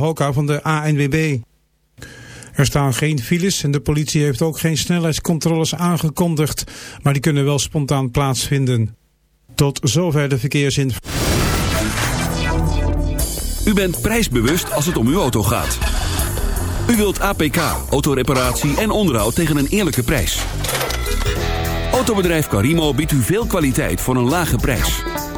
Hoka van de ANWB. Er staan geen files en de politie heeft ook geen snelheidscontroles aangekondigd, maar die kunnen wel spontaan plaatsvinden. Tot zover de verkeersinformatie. U bent prijsbewust als het om uw auto gaat. U wilt APK, autoreparatie en onderhoud tegen een eerlijke prijs. Autobedrijf Carimo biedt u veel kwaliteit voor een lage prijs.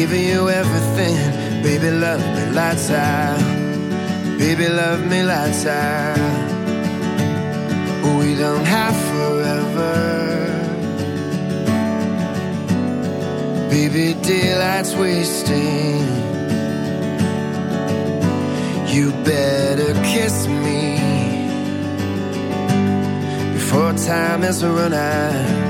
Giving you everything. Baby, love me lights out. Ah. Baby, love me lights out. Ah. We don't have forever. Baby, daylight's wasting. You better kiss me before time has run out.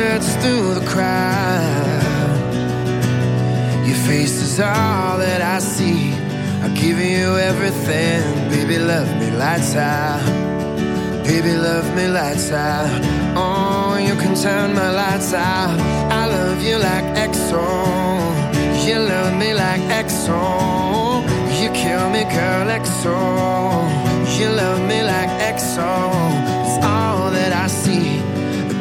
I through the crowd. Your face is all that I see. I give you everything, baby. Love me lights out. Baby, love me lights out. Oh, you can turn my lights out. I love you like EXO. You love me like EXO. You kill me, girl, EXO. You love me like EXO. It's all that I see.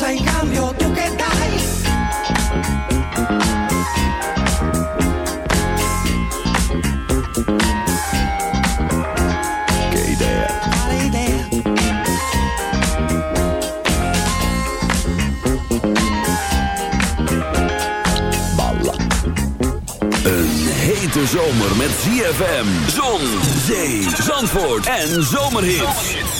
Scusa in cambio idea, Quale idea? balla. Een hete zomer met ZFM, zon, zee, zandvoort en zomerhits.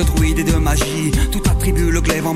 retrouver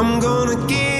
I'm gonna give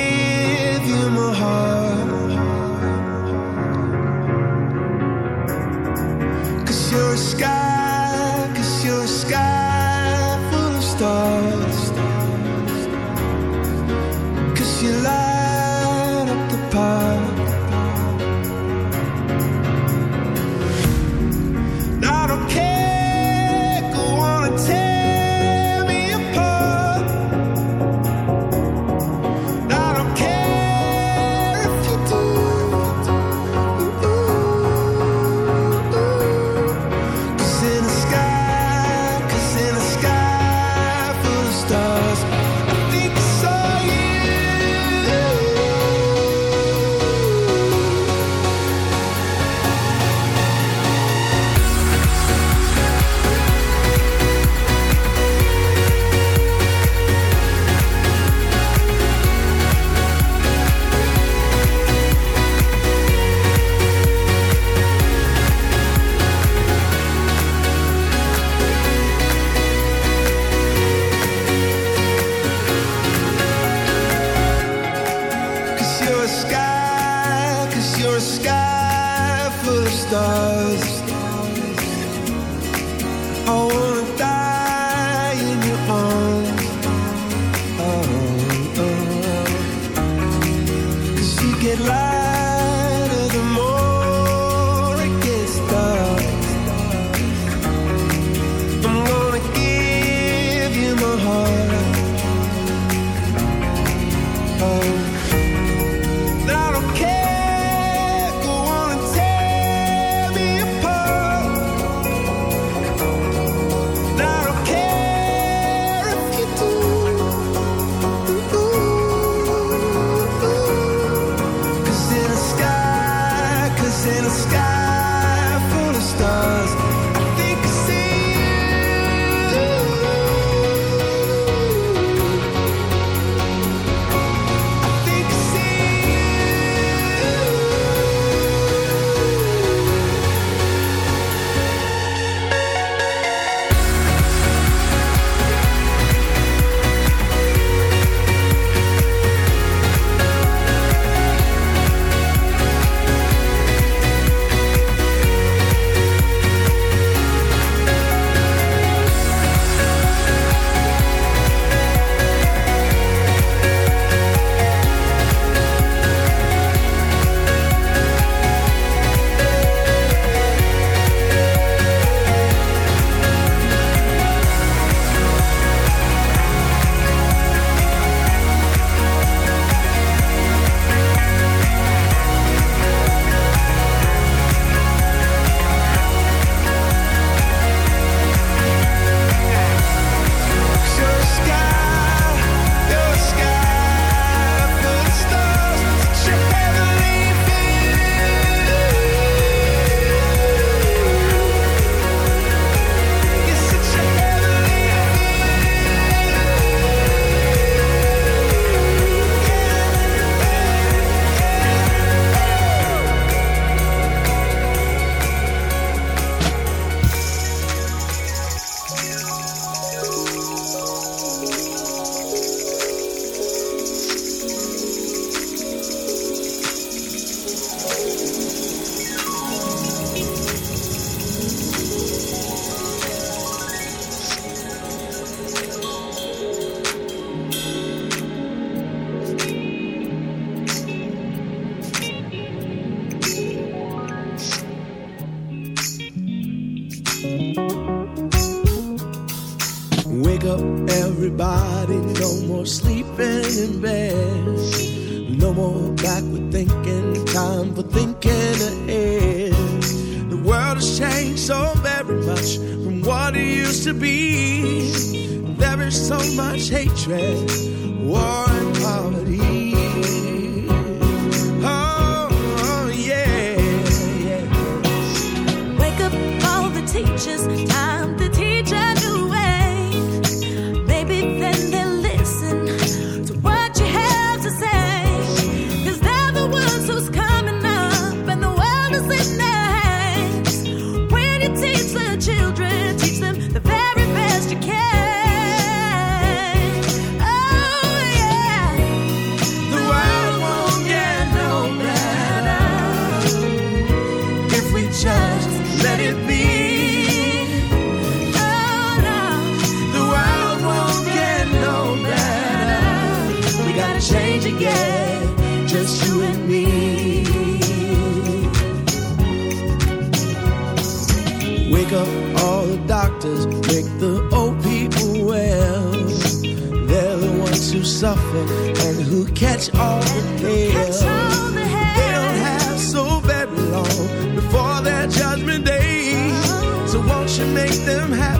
make them happy.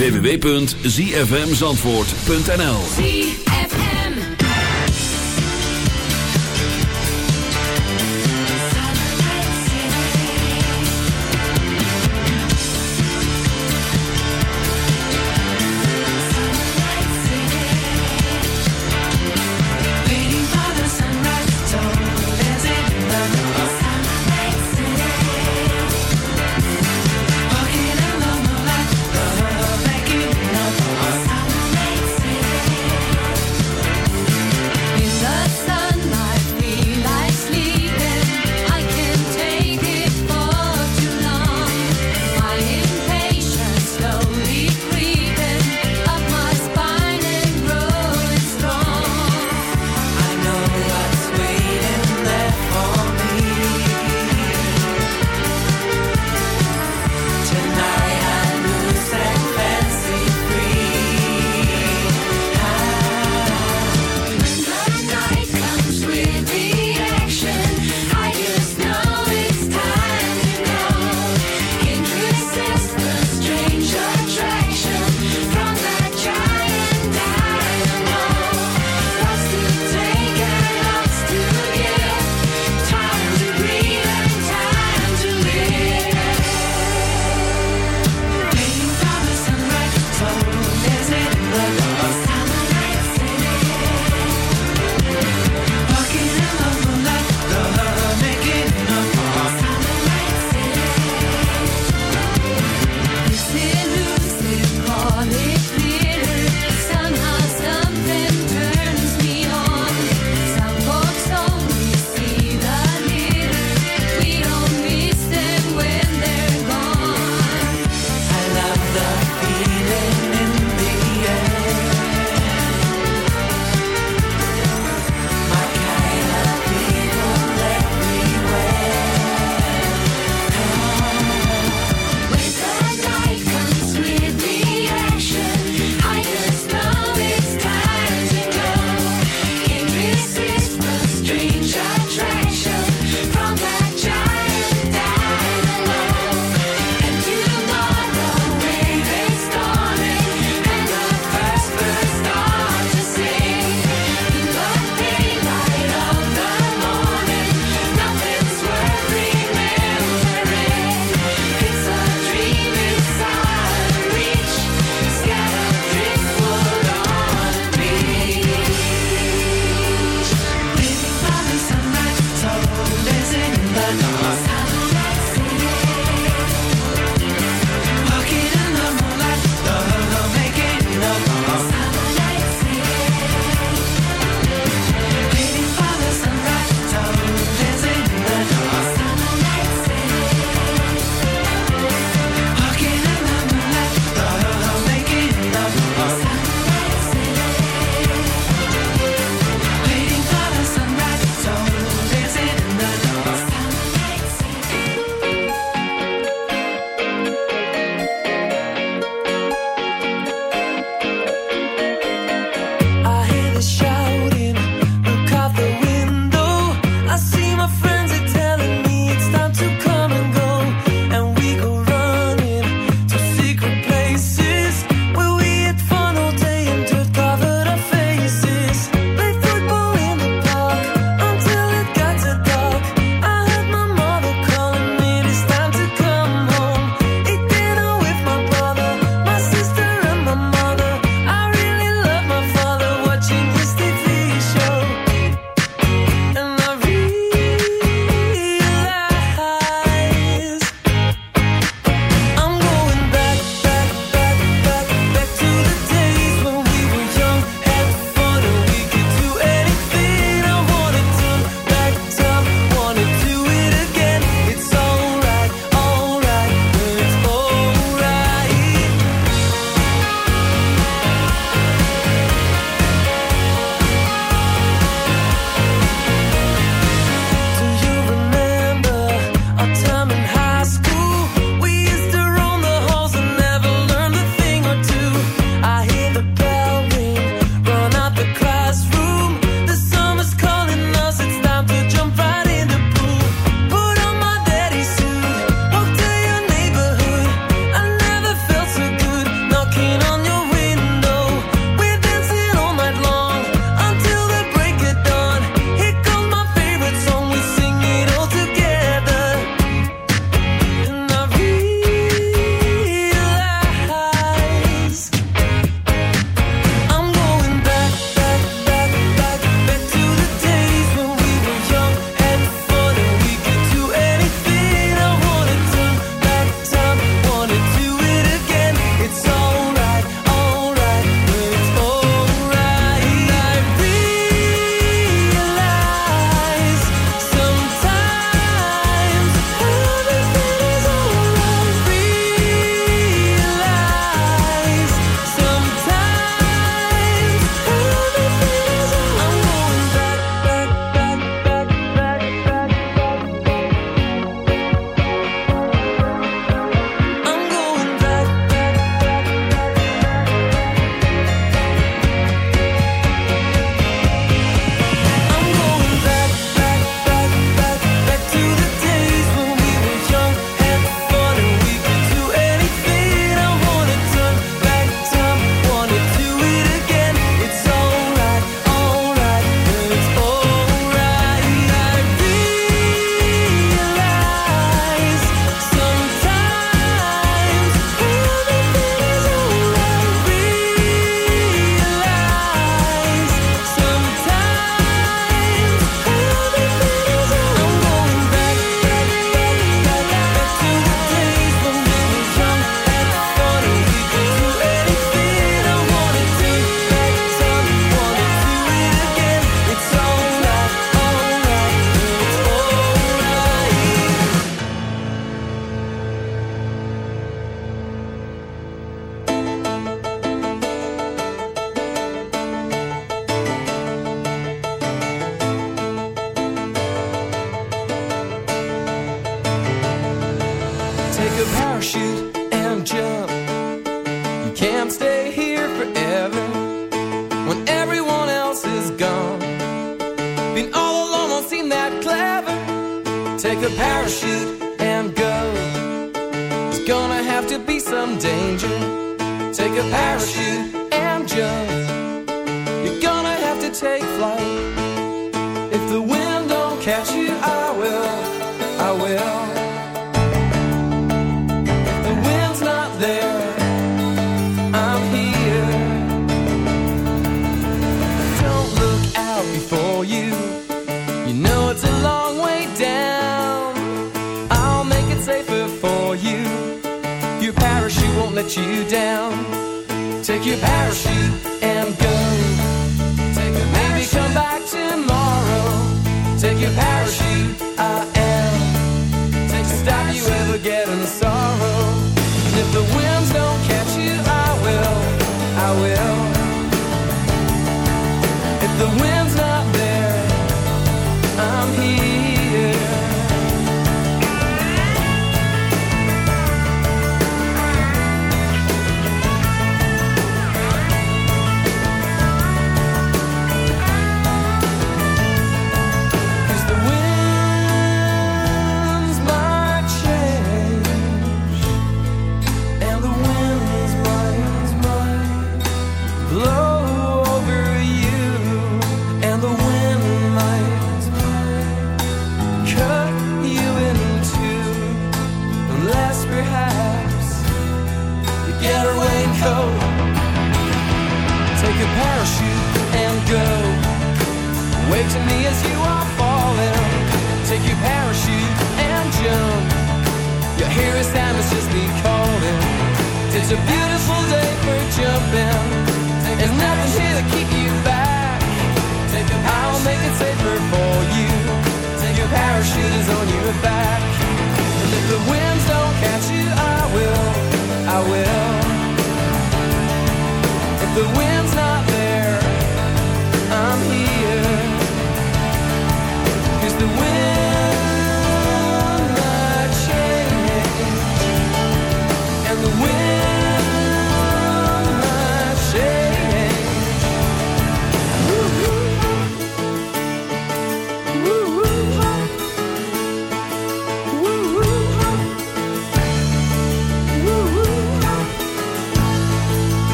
www.zfmzandvoort.nl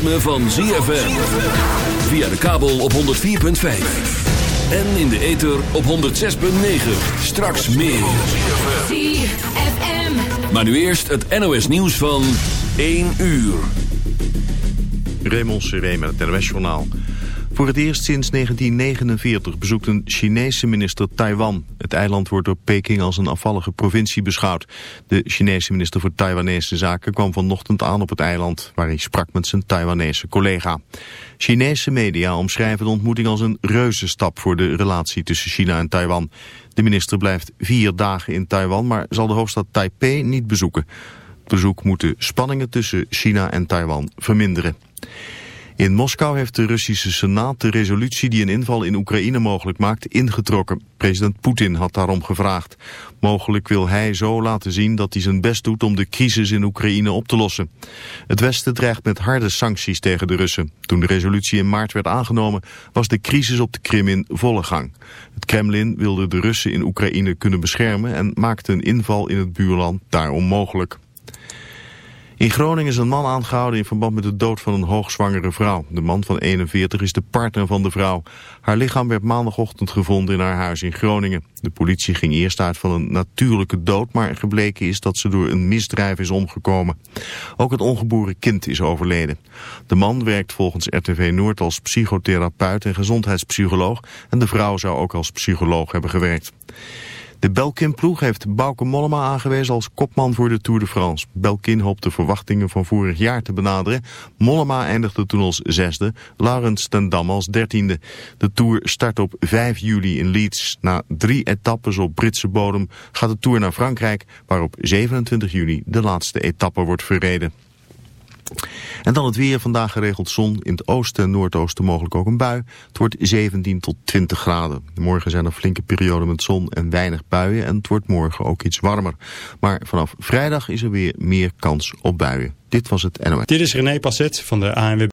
ritme van ZFM. Via de kabel op 104.5. En in de ether op 106.9. Straks meer. ZFM. Maar nu eerst het NOS nieuws van 1 uur. Raymond Seré met het NOS-journaal. Voor het eerst sinds 1949 bezoekt een Chinese minister Taiwan. Het eiland wordt door Peking als een afvallige provincie beschouwd. De Chinese minister voor Taiwanese zaken kwam vanochtend aan op het eiland... waar hij sprak met zijn Taiwanese collega. Chinese media omschrijven de ontmoeting als een reuzenstap... voor de relatie tussen China en Taiwan. De minister blijft vier dagen in Taiwan... maar zal de hoofdstad Taipei niet bezoeken. Het bezoek moet de spanningen tussen China en Taiwan verminderen. In Moskou heeft de Russische Senaat de resolutie die een inval in Oekraïne mogelijk maakt ingetrokken. President Poetin had daarom gevraagd. Mogelijk wil hij zo laten zien dat hij zijn best doet om de crisis in Oekraïne op te lossen. Het Westen dreigt met harde sancties tegen de Russen. Toen de resolutie in maart werd aangenomen was de crisis op de Krim in volle gang. Het Kremlin wilde de Russen in Oekraïne kunnen beschermen en maakte een inval in het buurland daarom mogelijk. In Groningen is een man aangehouden in verband met de dood van een hoogzwangere vrouw. De man van 41 is de partner van de vrouw. Haar lichaam werd maandagochtend gevonden in haar huis in Groningen. De politie ging eerst uit van een natuurlijke dood, maar gebleken is dat ze door een misdrijf is omgekomen. Ook het ongeboren kind is overleden. De man werkt volgens RTV Noord als psychotherapeut en gezondheidspsycholoog en de vrouw zou ook als psycholoog hebben gewerkt. De Belkin-ploeg heeft Bauke Mollema aangewezen als kopman voor de Tour de France. Belkin hoopt de verwachtingen van vorig jaar te benaderen. Mollema eindigde toen als zesde, Laurens ten Dam als dertiende. De Tour start op 5 juli in Leeds. Na drie etappes op Britse bodem gaat de Tour naar Frankrijk... waar op 27 juli de laatste etappe wordt verreden. En dan het weer. Vandaag geregeld zon. In het oosten en noordoosten mogelijk ook een bui. Het wordt 17 tot 20 graden. Morgen zijn er flinke perioden met zon en weinig buien. En het wordt morgen ook iets warmer. Maar vanaf vrijdag is er weer meer kans op buien. Dit was het NOS. Dit is René Passet van de ANWB.